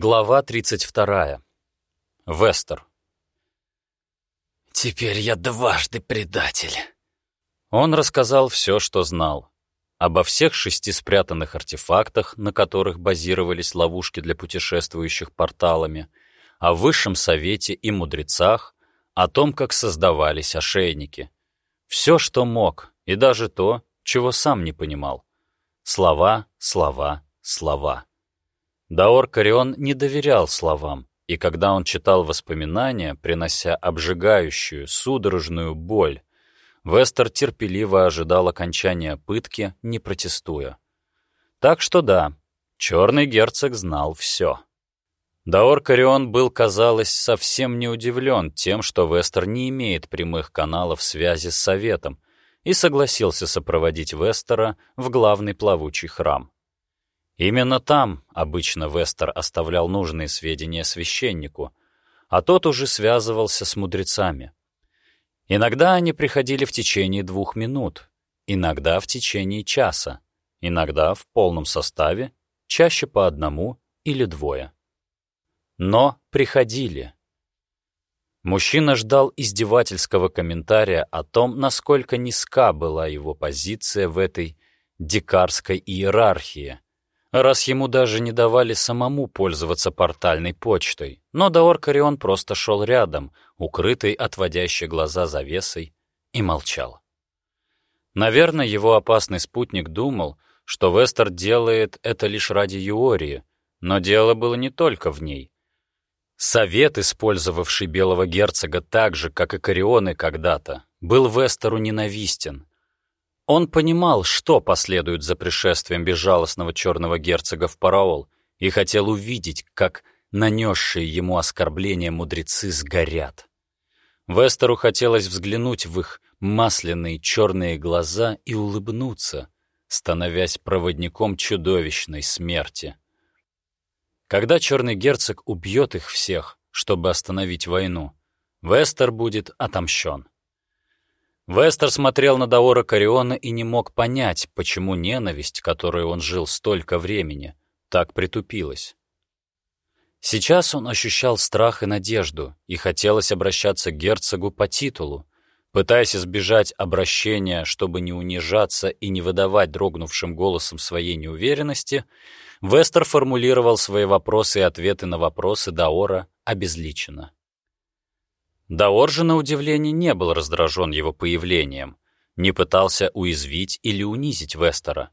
Глава 32. Вестер. «Теперь я дважды предатель». Он рассказал все, что знал. Обо всех шести спрятанных артефактах, на которых базировались ловушки для путешествующих порталами, о высшем совете и мудрецах, о том, как создавались ошейники. Все, что мог, и даже то, чего сам не понимал. Слова, слова, слова. Даор Карион не доверял словам, и когда он читал воспоминания, принося обжигающую, судорожную боль, Вестер терпеливо ожидал окончания пытки, не протестуя. Так что да, черный герцог знал все. Даор Карион был, казалось, совсем не удивлен тем, что Вестер не имеет прямых каналов связи с Советом, и согласился сопроводить Вестера в главный плавучий храм. Именно там обычно Вестер оставлял нужные сведения священнику, а тот уже связывался с мудрецами. Иногда они приходили в течение двух минут, иногда в течение часа, иногда в полном составе, чаще по одному или двое. Но приходили. Мужчина ждал издевательского комментария о том, насколько низка была его позиция в этой дикарской иерархии, раз ему даже не давали самому пользоваться портальной почтой. Но Даор Карион просто шел рядом, укрытый отводящей глаза завесой, и молчал. Наверное, его опасный спутник думал, что Вестер делает это лишь ради Юории, но дело было не только в ней. Совет, использовавший белого герцога так же, как и Карионы когда-то, был Вестеру ненавистен, он понимал, что последует за пришествием безжалостного черного герцога в Параол, и хотел увидеть, как нанесшие ему оскорбления мудрецы сгорят. Вестеру хотелось взглянуть в их масляные черные глаза и улыбнуться, становясь проводником чудовищной смерти. Когда черный герцог убьет их всех, чтобы остановить войну, Вестер будет отомщен. Вестер смотрел на Даора Кариона и не мог понять, почему ненависть, которой он жил столько времени, так притупилась. Сейчас он ощущал страх и надежду, и хотелось обращаться к герцогу по титулу, пытаясь избежать обращения, чтобы не унижаться и не выдавать дрогнувшим голосом своей неуверенности, Вестер формулировал свои вопросы и ответы на вопросы Даора обезличенно. Даор же, на удивление, не был раздражен его появлением, не пытался уязвить или унизить Вестера.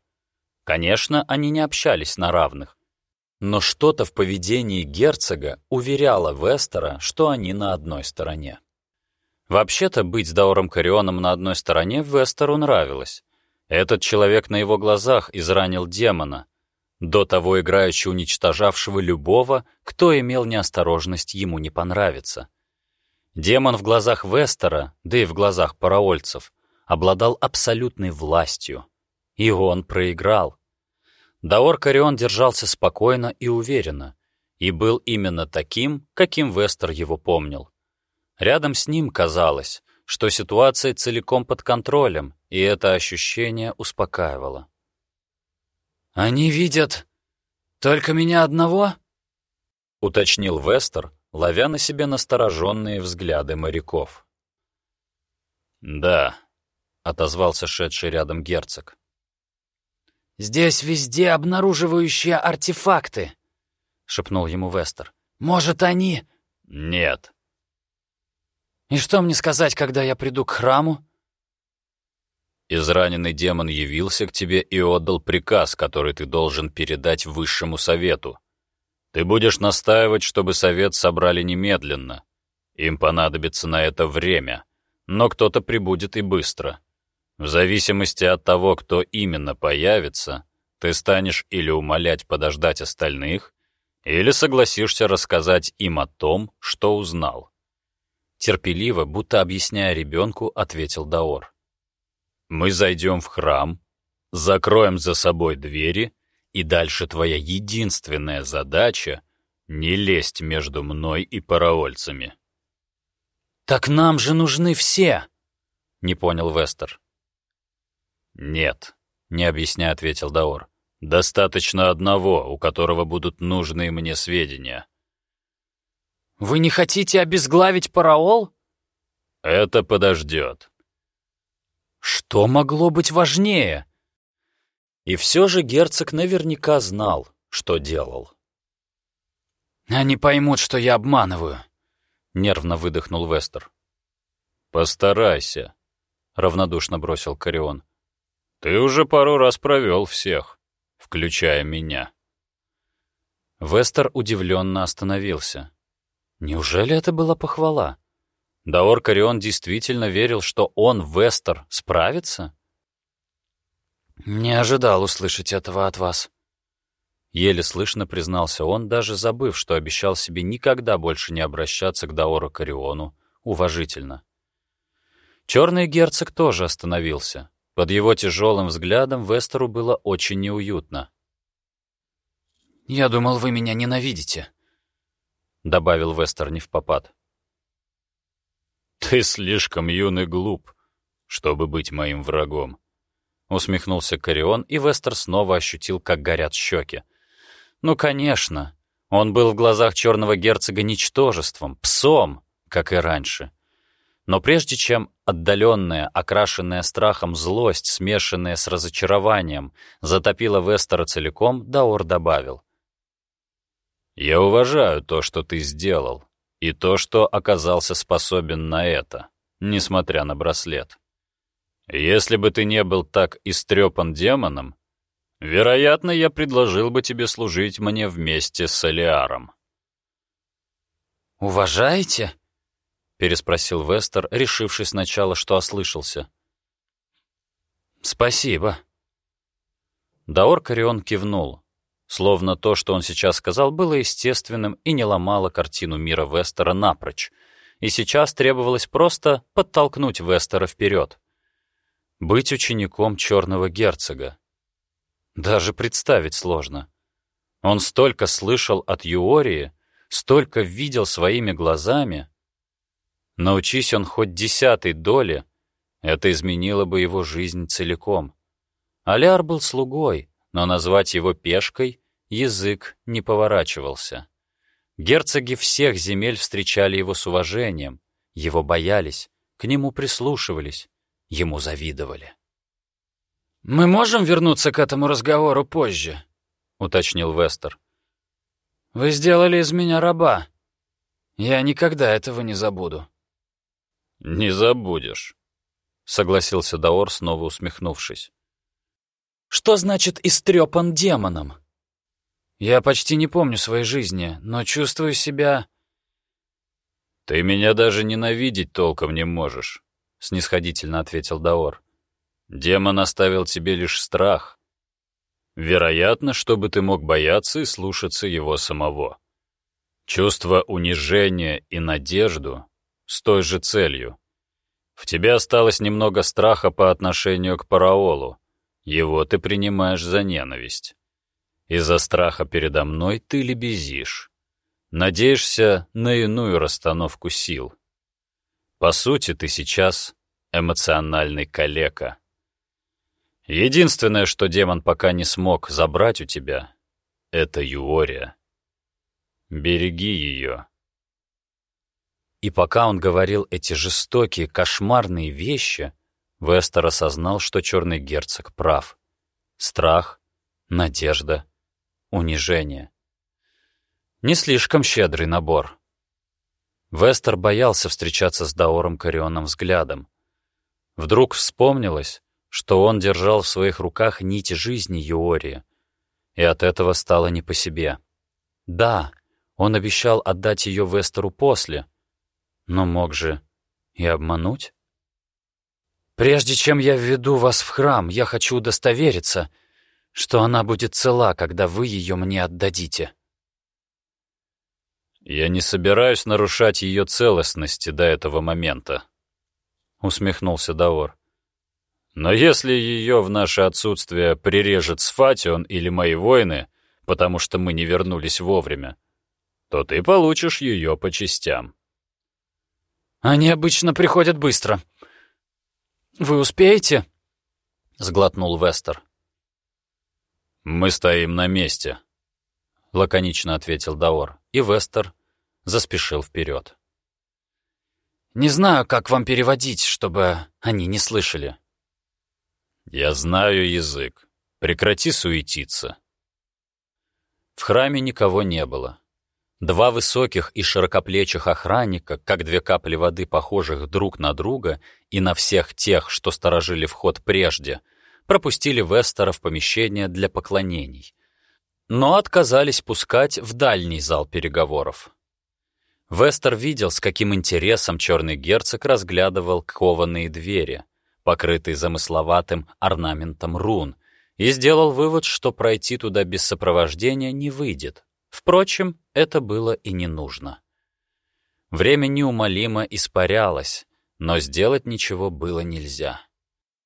Конечно, они не общались на равных, но что-то в поведении герцога уверяло Вестера, что они на одной стороне. Вообще-то быть с Даором Карионом на одной стороне Вестеру нравилось. Этот человек на его глазах изранил демона, до того играючи уничтожавшего любого, кто имел неосторожность ему не понравиться. Демон в глазах Вестера, да и в глазах параольцев, обладал абсолютной властью. И он проиграл. Даор Карион держался спокойно и уверенно, и был именно таким, каким Вестер его помнил. Рядом с ним казалось, что ситуация целиком под контролем, и это ощущение успокаивало. «Они видят только меня одного?» — уточнил Вестер, ловя на себе настороженные взгляды моряков. «Да», — отозвался шедший рядом герцог. «Здесь везде обнаруживающие артефакты», — шепнул ему Вестер. «Может, они...» «Нет». «И что мне сказать, когда я приду к храму?» Израненный демон явился к тебе и отдал приказ, который ты должен передать высшему совету. Ты будешь настаивать, чтобы совет собрали немедленно. Им понадобится на это время, но кто-то прибудет и быстро. В зависимости от того, кто именно появится, ты станешь или умолять подождать остальных, или согласишься рассказать им о том, что узнал. Терпеливо, будто объясняя ребенку, ответил Даор. «Мы зайдем в храм, закроем за собой двери и дальше твоя единственная задача — не лезть между мной и параольцами. «Так нам же нужны все!» — не понял Вестер. «Нет», — не объясняя, ответил Даор. Достаточно одного, у которого будут нужные мне сведения. Вы не хотите обезглавить параол? Это подождет. Что могло быть важнее? И все же герцог наверняка знал, что делал. «Они поймут, что я обманываю», — нервно выдохнул Вестер. «Постарайся», — равнодушно бросил Корион. «Ты уже пару раз провел всех, включая меня». Вестер удивленно остановился. Неужели это была похвала? Даор Корион действительно верил, что он, Вестер, справится? «Не ожидал услышать этого от вас», Еле слышно признался он, даже забыв, что обещал себе никогда больше не обращаться к Даору Кариону уважительно. Черный герцог тоже остановился. Под его тяжелым взглядом Вестеру было очень неуютно. «Я думал, вы меня ненавидите», — добавил Вестер не в попад. «Ты слишком юный глуп, чтобы быть моим врагом», — усмехнулся Корион, и Вестер снова ощутил, как горят щеки. Ну, конечно. Он был в глазах черного герцога ничтожеством, псом, как и раньше. Но прежде чем отдаленная, окрашенная страхом злость, смешанная с разочарованием, затопила Вестера целиком, Даор добавил. «Я уважаю то, что ты сделал, и то, что оказался способен на это, несмотря на браслет. Если бы ты не был так истрепан демоном, Вероятно, я предложил бы тебе служить мне вместе с Элиаром. «Уважаете?» — переспросил Вестер, решивший сначала, что ослышался. «Спасибо». Даор Карион кивнул, словно то, что он сейчас сказал, было естественным и не ломало картину мира Вестера напрочь, и сейчас требовалось просто подтолкнуть Вестера вперед. Быть учеником черного герцога, даже представить сложно. Он столько слышал от Юории, столько видел своими глазами. Научись он хоть десятой доли, это изменило бы его жизнь целиком. Аляр был слугой, но назвать его пешкой язык не поворачивался. Герцоги всех земель встречали его с уважением, его боялись, к нему прислушивались, ему завидовали. «Мы можем вернуться к этому разговору позже?» — уточнил Вестер. «Вы сделали из меня раба. Я никогда этого не забуду». «Не забудешь», — согласился Даор, снова усмехнувшись. «Что значит «истрепан демоном»?» «Я почти не помню своей жизни, но чувствую себя...» «Ты меня даже ненавидеть толком не можешь», — снисходительно ответил Даор. Демон оставил тебе лишь страх. Вероятно, чтобы ты мог бояться и слушаться его самого. Чувство унижения и надежду с той же целью. В тебе осталось немного страха по отношению к Параолу. Его ты принимаешь за ненависть. Из-за страха передо мной ты лебезишь. Надеешься на иную расстановку сил. По сути, ты сейчас эмоциональный калека. Единственное, что демон пока не смог забрать у тебя, — это Юория. Береги ее. И пока он говорил эти жестокие, кошмарные вещи, Вестер осознал, что черный герцог прав. Страх, надежда, унижение. Не слишком щедрый набор. Вестер боялся встречаться с Даором Карионом взглядом. Вдруг вспомнилось, что он держал в своих руках нить жизни Юори, и от этого стало не по себе. Да, он обещал отдать ее Вестеру после, но мог же и обмануть. «Прежде чем я введу вас в храм, я хочу удостовериться, что она будет цела, когда вы ее мне отдадите». «Я не собираюсь нарушать ее целостности до этого момента», — усмехнулся Даор. Но если ее в наше отсутствие прирежет Сфатион или мои воины, потому что мы не вернулись вовремя, то ты получишь ее по частям. Они обычно приходят быстро. Вы успеете? Сглотнул Вестер. «Мы стоим на месте», — лаконично ответил Даор, и Вестер заспешил вперед. «Не знаю, как вам переводить, чтобы они не слышали». «Я знаю язык. Прекрати суетиться». В храме никого не было. Два высоких и широкоплечих охранника, как две капли воды, похожих друг на друга, и на всех тех, что сторожили вход прежде, пропустили Вестера в помещение для поклонений, но отказались пускать в дальний зал переговоров. Вестер видел, с каким интересом черный герцог разглядывал кованые двери, покрытые замысловатым орнаментом рун, и сделал вывод, что пройти туда без сопровождения не выйдет. Впрочем, это было и не нужно. Время неумолимо испарялось, но сделать ничего было нельзя.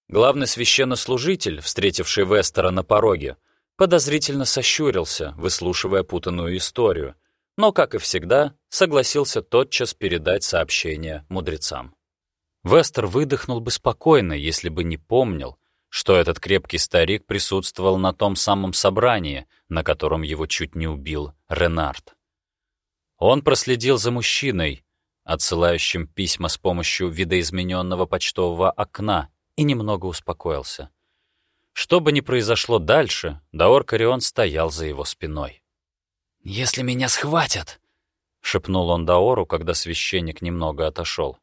Главный священнослужитель, встретивший Вестера на пороге, подозрительно сощурился, выслушивая путанную историю, но, как и всегда, согласился тотчас передать сообщение мудрецам. Вестер выдохнул бы спокойно, если бы не помнил, что этот крепкий старик присутствовал на том самом собрании, на котором его чуть не убил Ренард. Он проследил за мужчиной, отсылающим письма с помощью видоизмененного почтового окна, и немного успокоился. Что бы ни произошло дальше, Даор Карион стоял за его спиной. «Если меня схватят!» — шепнул он Даору, когда священник немного отошел.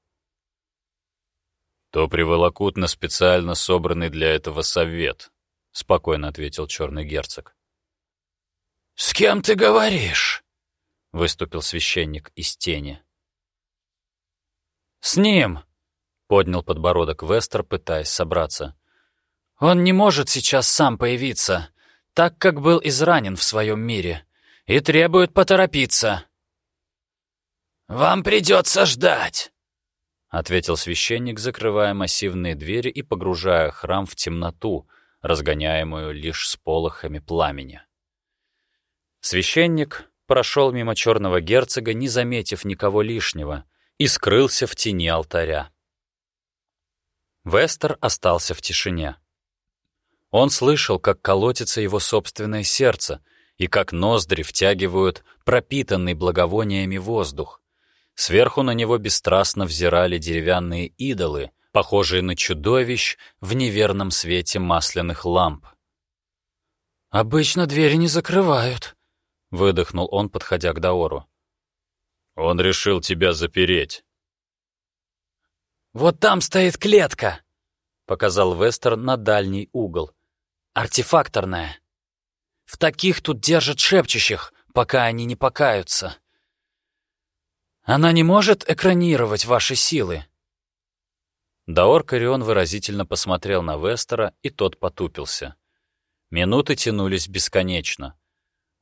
«То приволокут на специально собранный для этого совет», — спокойно ответил черный герцог. «С кем ты говоришь?» — выступил священник из тени. «С ним!» — поднял подбородок Вестер, пытаясь собраться. «Он не может сейчас сам появиться, так как был изранен в своем мире, и требует поторопиться». «Вам придется ждать!» — ответил священник, закрывая массивные двери и погружая храм в темноту, разгоняемую лишь сполохами пламени. Священник прошел мимо черного герцога, не заметив никого лишнего, и скрылся в тени алтаря. Вестер остался в тишине. Он слышал, как колотится его собственное сердце и как ноздри втягивают пропитанный благовониями воздух. Сверху на него бесстрастно взирали деревянные идолы, похожие на чудовищ в неверном свете масляных ламп. «Обычно двери не закрывают», — выдохнул он, подходя к Даору. «Он решил тебя запереть». «Вот там стоит клетка», — показал Вестер на дальний угол. «Артефакторная. В таких тут держат шепчущих, пока они не покаются. Она не может экранировать ваши силы». Даор Карион выразительно посмотрел на Вестера, и тот потупился. Минуты тянулись бесконечно.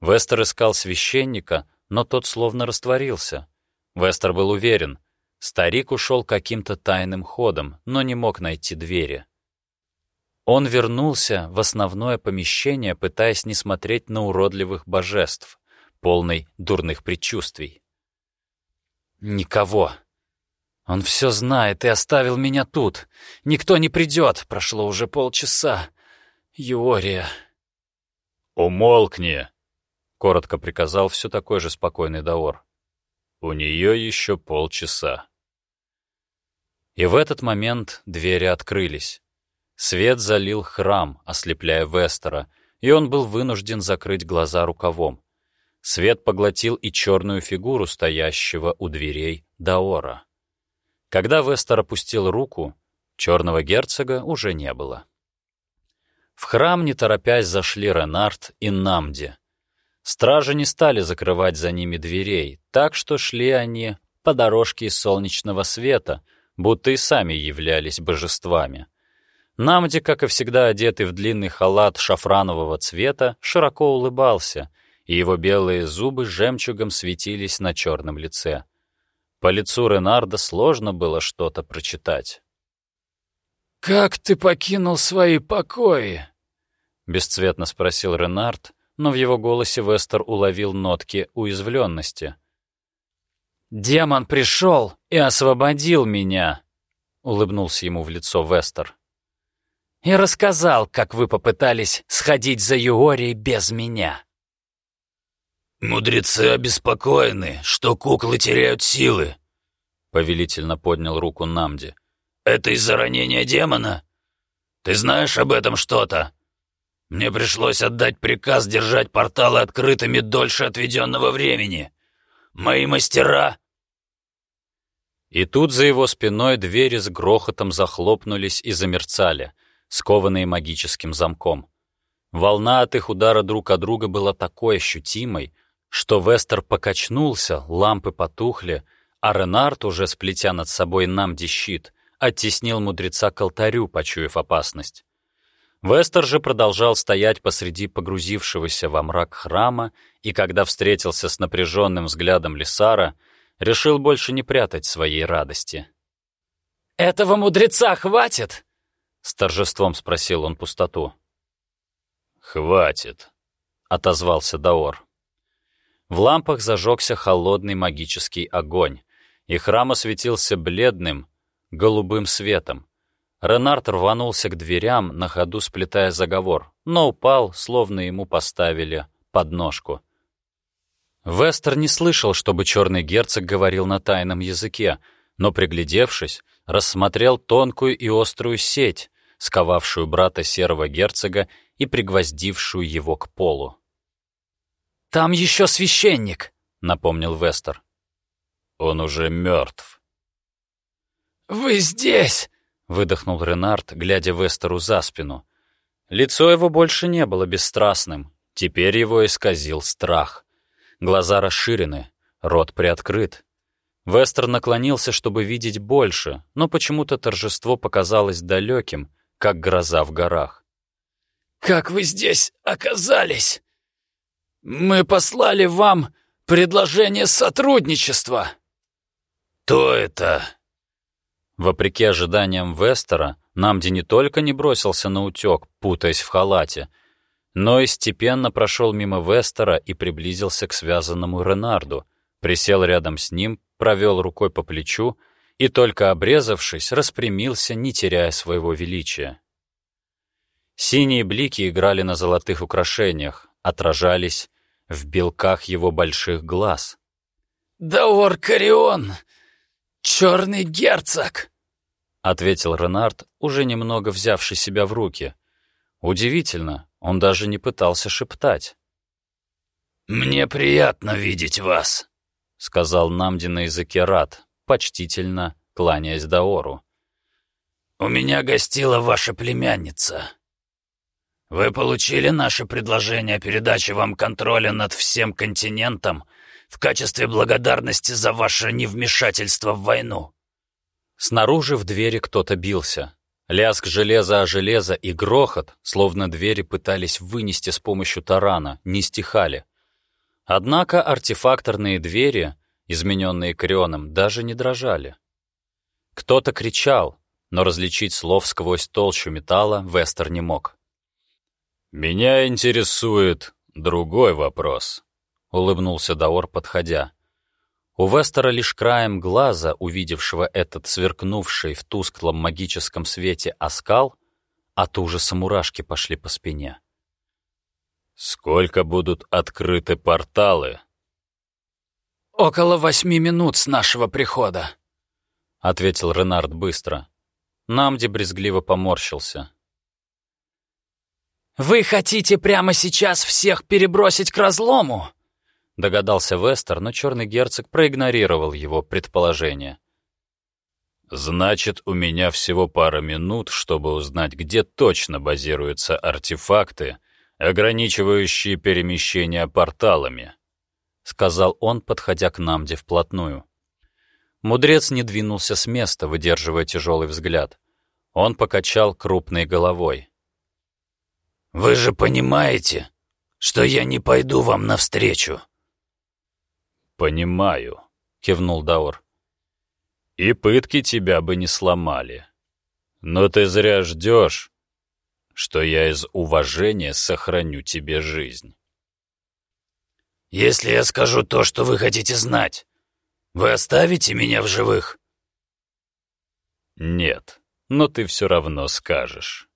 Вестер искал священника, но тот словно растворился. Вестер был уверен, старик ушел каким-то тайным ходом, но не мог найти двери. Он вернулся в основное помещение, пытаясь не смотреть на уродливых божеств, полный дурных предчувствий. «Никого. Он все знает и оставил меня тут. Никто не придет. Прошло уже полчаса. Юория...» «Умолкни!» коротко приказал все такой же спокойный Даор. У нее еще полчаса. И в этот момент двери открылись. Свет залил храм, ослепляя Вестера, и он был вынужден закрыть глаза рукавом. Свет поглотил и черную фигуру стоящего у дверей Даора. Когда Вестер опустил руку, черного герцога уже не было. В храм, не торопясь, зашли Ренард и Намди. Стражи не стали закрывать за ними дверей, так что шли они по дорожке из солнечного света, будто и сами являлись божествами. Намди, как и всегда одетый в длинный халат шафранового цвета, широко улыбался, и его белые зубы жемчугом светились на черном лице. По лицу Ренарда сложно было что-то прочитать. «Как ты покинул свои покои?» — бесцветно спросил Ренард, но в его голосе Вестер уловил нотки уязвленности. «Демон пришел и освободил меня!» — улыбнулся ему в лицо Вестер. И рассказал, как вы попытались сходить за Юори без меня. «Мудрецы обеспокоены, что куклы теряют силы», — повелительно поднял руку Намди. «Это из-за ранения демона? Ты знаешь об этом что-то? Мне пришлось отдать приказ держать порталы открытыми дольше отведенного времени. Мои мастера...» И тут за его спиной двери с грохотом захлопнулись и замерцали, скованные магическим замком. Волна от их удара друг от друга была такой ощутимой, что Вестер покачнулся, лампы потухли, а Ренард, уже сплетя над собой намди щит, оттеснил мудреца к алтарю, почуяв опасность. Вестер же продолжал стоять посреди погрузившегося во мрак храма, и когда встретился с напряженным взглядом Лисара, решил больше не прятать своей радости. «Этого мудреца хватит?» — с торжеством спросил он пустоту. «Хватит», — отозвался Даор. В лампах зажегся холодный магический огонь, и храм осветился бледным, голубым светом. Ренард рванулся к дверям, на ходу сплетая заговор, но упал, словно ему поставили подножку. Вестер не слышал, чтобы черный герцог говорил на тайном языке, но, приглядевшись, рассмотрел тонкую и острую сеть, сковавшую брата серого герцога и пригвоздившую его к полу. «Там еще священник», — напомнил Вестер. «Он уже мертв». «Вы здесь!» — выдохнул Ренард, глядя Вестеру за спину. Лицо его больше не было бесстрастным. Теперь его исказил страх. Глаза расширены, рот приоткрыт. Вестер наклонился, чтобы видеть больше, но почему-то торжество показалось далеким, как гроза в горах. «Как вы здесь оказались?» «Мы послали вам предложение сотрудничества». «Кто это?» Вопреки ожиданиям Вестера, Намди не только не бросился на утек, путаясь в халате, но и степенно прошел мимо Вестера и приблизился к связанному Ренарду, присел рядом с ним, провел рукой по плечу и, только обрезавшись, распрямился, не теряя своего величия. Синие блики играли на золотых украшениях, отражались в белках его больших глаз. «Даор Карион! Черный герцог!» — ответил Ренард, уже немного взявший себя в руки. Удивительно, он даже не пытался шептать. «Мне приятно видеть вас», — сказал Намди на языке рад, почтительно кланяясь Даору. «У меня гостила ваша племянница. Вы получили наше предложение о передаче вам контроля над всем континентом в качестве благодарности за ваше невмешательство в войну». Снаружи в двери кто-то бился. Лязг железа о железо и грохот, словно двери пытались вынести с помощью тарана, не стихали. Однако артефакторные двери, измененные Крионом, даже не дрожали. Кто-то кричал, но различить слов сквозь толщу металла Вестер не мог. «Меня интересует другой вопрос», — улыбнулся Даор, подходя. У Вестера лишь краем глаза, увидевшего этот сверкнувший в тусклом магическом свете оскал, от ужаса мурашки пошли по спине. «Сколько будут открыты порталы?» «Около восьми минут с нашего прихода», — ответил Ренард быстро. Намди брезгливо поморщился. «Вы хотите прямо сейчас всех перебросить к разлому?» Догадался Вестер, но черный герцог проигнорировал его предположение. «Значит, у меня всего пара минут, чтобы узнать, где точно базируются артефакты, ограничивающие перемещение порталами», — сказал он, подходя к Намде вплотную. Мудрец не двинулся с места, выдерживая тяжелый взгляд. Он покачал крупной головой. Вы же понимаете, что я не пойду вам навстречу?» «Понимаю», — кивнул Даор. «И пытки тебя бы не сломали. Но ты зря ждешь, что я из уважения сохраню тебе жизнь». «Если я скажу то, что вы хотите знать, вы оставите меня в живых?» «Нет, но ты все равно скажешь».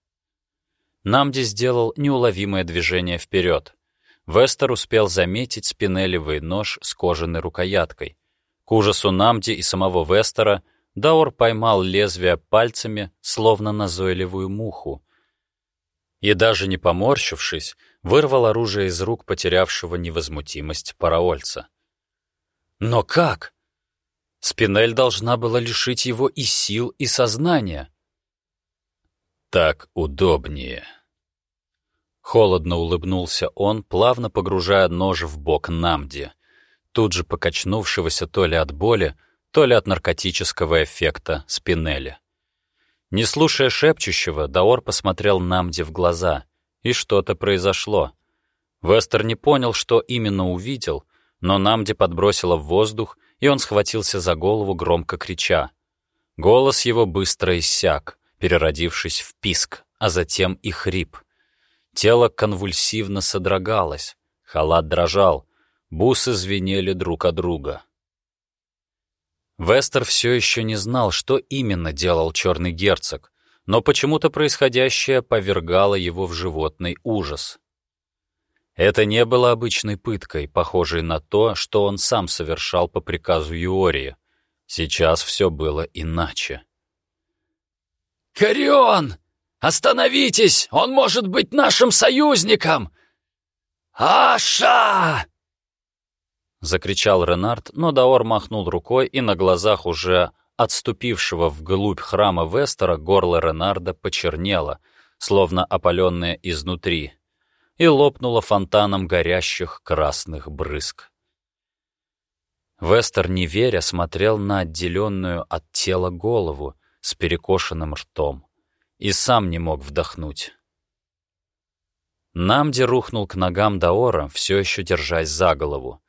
Намди сделал неуловимое движение вперед. Вестер успел заметить спинелевый нож с кожаной рукояткой. К ужасу Намди и самого Вестера Даор поймал лезвие пальцами, словно назойливую муху. И даже не поморщившись, вырвал оружие из рук потерявшего невозмутимость параольца. Но как? Спинель должна была лишить его и сил, и сознания. Так удобнее. Холодно улыбнулся он, плавно погружая нож в бок Намди, тут же покачнувшегося то ли от боли, то ли от наркотического эффекта спинели. Не слушая шепчущего, Даор посмотрел Намди в глаза, и что-то произошло. Вестер не понял, что именно увидел, но Намди подбросило в воздух, и он схватился за голову, громко крича. Голос его быстро иссяк, переродившись в писк, а затем и хрип. Тело конвульсивно содрогалось, халат дрожал, бусы звенели друг от друга. Вестер все еще не знал, что именно делал черный герцог, но почему-то происходящее повергало его в животный ужас. Это не было обычной пыткой, похожей на то, что он сам совершал по приказу Юории. Сейчас все было иначе. «Корион! Остановитесь! Он может быть нашим союзником! Аша!» Закричал Ренард, но Даор махнул рукой, и на глазах уже отступившего вглубь храма Вестера горло Ренарда почернело, словно опаленное изнутри, и лопнуло фонтаном горящих красных брызг. Вестер, не веря, смотрел на отделенную от тела голову с перекошенным ртом и сам не мог вдохнуть. Намди рухнул к ногам Даора, все еще держась за голову.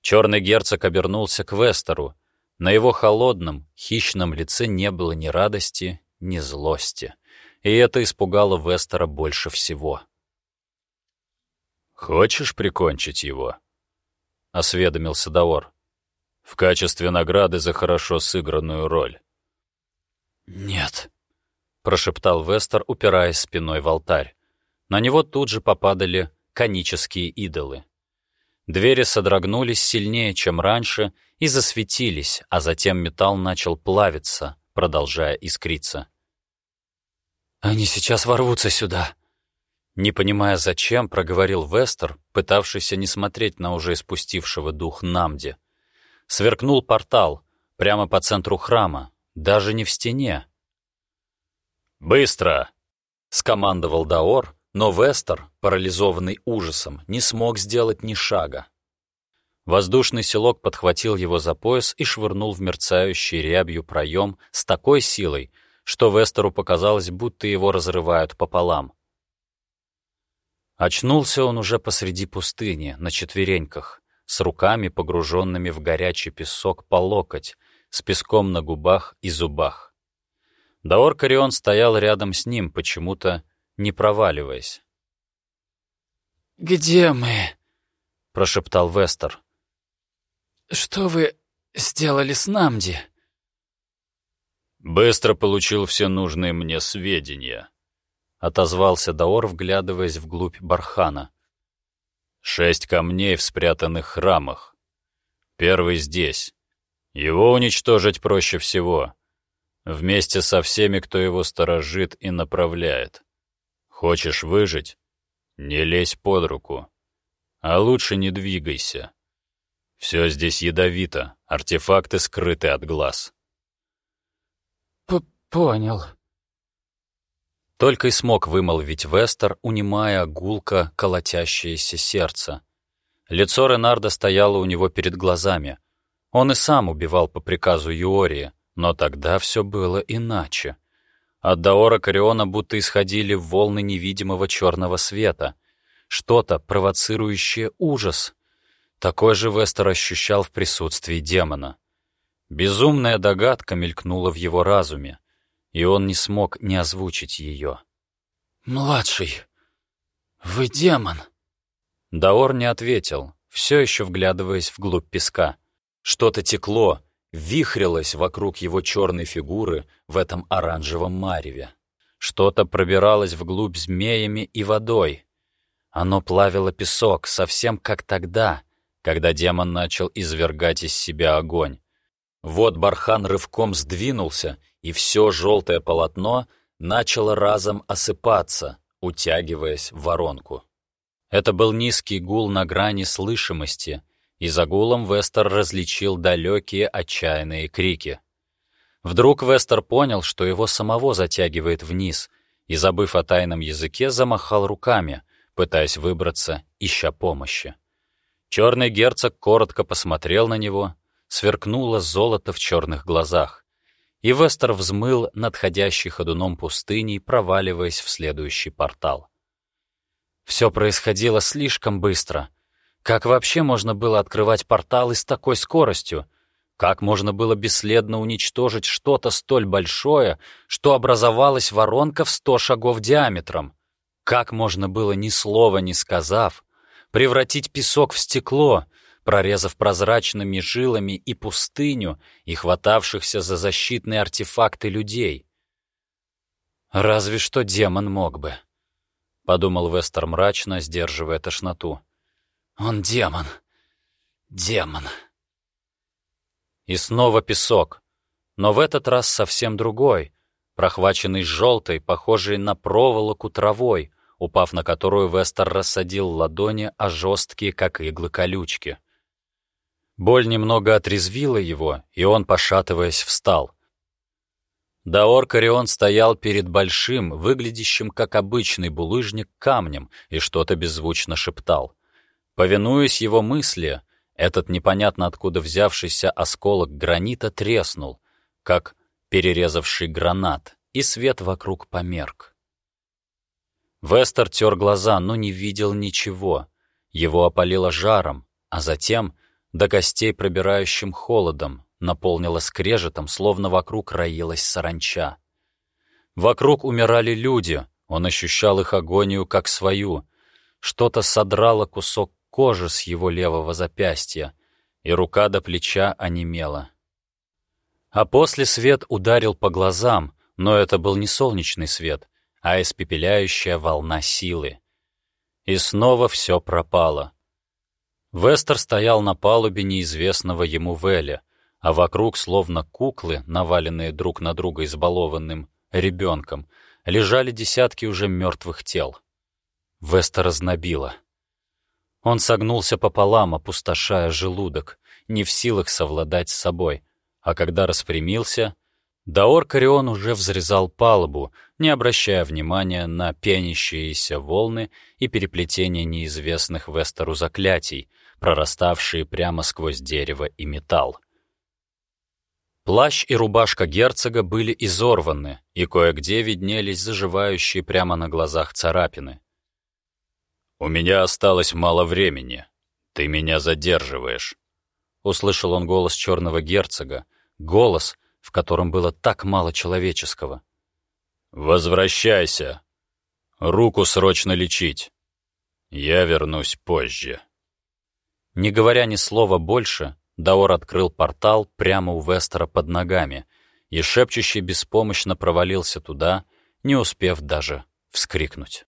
Черный герцог обернулся к Вестеру. На его холодном, хищном лице не было ни радости, ни злости. И это испугало Вестера больше всего. «Хочешь прикончить его?» — осведомился Даор. «В качестве награды за хорошо сыгранную роль». «Нет», — прошептал Вестер, упираясь спиной в алтарь. На него тут же попадали конические идолы. Двери содрогнулись сильнее, чем раньше, и засветились, а затем металл начал плавиться, продолжая искриться. «Они сейчас ворвутся сюда!» Не понимая зачем, проговорил Вестер, пытавшийся не смотреть на уже испустившего дух Намди. Сверкнул портал, прямо по центру храма, даже не в стене. «Быстро!» — скомандовал Даор, но Вестер, парализованный ужасом, не смог сделать ни шага. Воздушный селок подхватил его за пояс и швырнул в мерцающий рябью проем с такой силой, что Вестеру показалось, будто его разрывают пополам. Очнулся он уже посреди пустыни, на четвереньках, с руками, погруженными в горячий песок по локоть, с песком на губах и зубах. Даор Карион стоял рядом с ним, почему-то не проваливаясь. «Где мы?» — прошептал Вестер. «Что вы сделали с Намди?» «Быстро получил все нужные мне сведения», — отозвался Даор, вглядываясь вглубь бархана. «Шесть камней в спрятанных храмах. Первый здесь. Его уничтожить проще всего. Вместе со всеми, кто его сторожит и направляет. Хочешь выжить? Не лезь под руку. А лучше не двигайся. Все здесь ядовито, артефакты скрыты от глаз. П «Понял». Только и смог вымолвить Вестер, унимая гулко колотящееся сердце. Лицо Ренарда стояло у него перед глазами. Он и сам убивал по приказу Юории, но тогда все было иначе. От Даора Кариона будто исходили волны невидимого черного света. Что-то, провоцирующее ужас. Такой же Вестер ощущал в присутствии демона. Безумная догадка мелькнула в его разуме, и он не смог не озвучить ее. «Младший, вы демон!» Даор не ответил, все еще вглядываясь вглубь песка. Что-то текло, вихрилась вокруг его черной фигуры в этом оранжевом мареве. Что-то пробиралось вглубь змеями и водой. Оно плавило песок, совсем как тогда, когда демон начал извергать из себя огонь. Вот бархан рывком сдвинулся, и все желтое полотно начало разом осыпаться, утягиваясь в воронку. Это был низкий гул на грани слышимости, и за гулом Вестер различил далекие отчаянные крики. Вдруг Вестер понял, что его самого затягивает вниз, и, забыв о тайном языке, замахал руками, пытаясь выбраться, ища помощи. Черный герцог коротко посмотрел на него, сверкнуло золото в черных глазах, и Вестер взмыл над ходящей ходуном пустыней, проваливаясь в следующий портал. Все происходило слишком быстро. Как вообще можно было открывать порталы с такой скоростью? Как можно было бесследно уничтожить что-то столь большое, что образовалась воронка в сто шагов диаметром? Как можно было, ни слова не сказав, превратить песок в стекло, прорезав прозрачными жилами и пустыню, и хватавшихся за защитные артефакты людей? Разве что демон мог бы, — подумал Вестер мрачно, сдерживая тошноту. Он демон. Демон. И снова песок, но в этот раз совсем другой, прохваченный желтой, похожей на проволоку травой, упав на которую Вестер рассадил ладони, а жесткие, как иглы, колючки. Боль немного отрезвила его, и он, пошатываясь, встал. Даор Карион стоял перед большим, выглядящим как обычный булыжник, камнем и что-то беззвучно шептал. Повинуясь его мысли, этот непонятно откуда взявшийся осколок гранита треснул, как перерезавший гранат, и свет вокруг померк. Вестер тер глаза, но не видел ничего. Его опалило жаром, а затем, до костей пробирающим холодом, наполнило скрежетом, словно вокруг роилась саранча. Вокруг умирали люди, он ощущал их агонию как свою. Что-то содрало кусок кожи с его левого запястья, и рука до плеча онемела. А после свет ударил по глазам, но это был не солнечный свет, а испепеляющая волна силы. И снова все пропало. Вестер стоял на палубе неизвестного ему Веля, а вокруг, словно куклы, наваленные друг на друга избалованным ребенком, лежали десятки уже мертвых тел. Вестер разнобило. Он согнулся пополам, опустошая желудок, не в силах совладать с собой, а когда распрямился, Даор Карион уже взрезал палубу, не обращая внимания на пенящиеся волны и переплетение неизвестных Вестеру заклятий, прораставшие прямо сквозь дерево и металл. Плащ и рубашка герцога были изорваны, и кое-где виднелись заживающие прямо на глазах царапины. «У меня осталось мало времени. Ты меня задерживаешь», — услышал он голос черного герцога, голос, в котором было так мало человеческого. «Возвращайся. Руку срочно лечить. Я вернусь позже». Не говоря ни слова больше, Даор открыл портал прямо у Вестера под ногами и шепчущий беспомощно провалился туда, не успев даже вскрикнуть.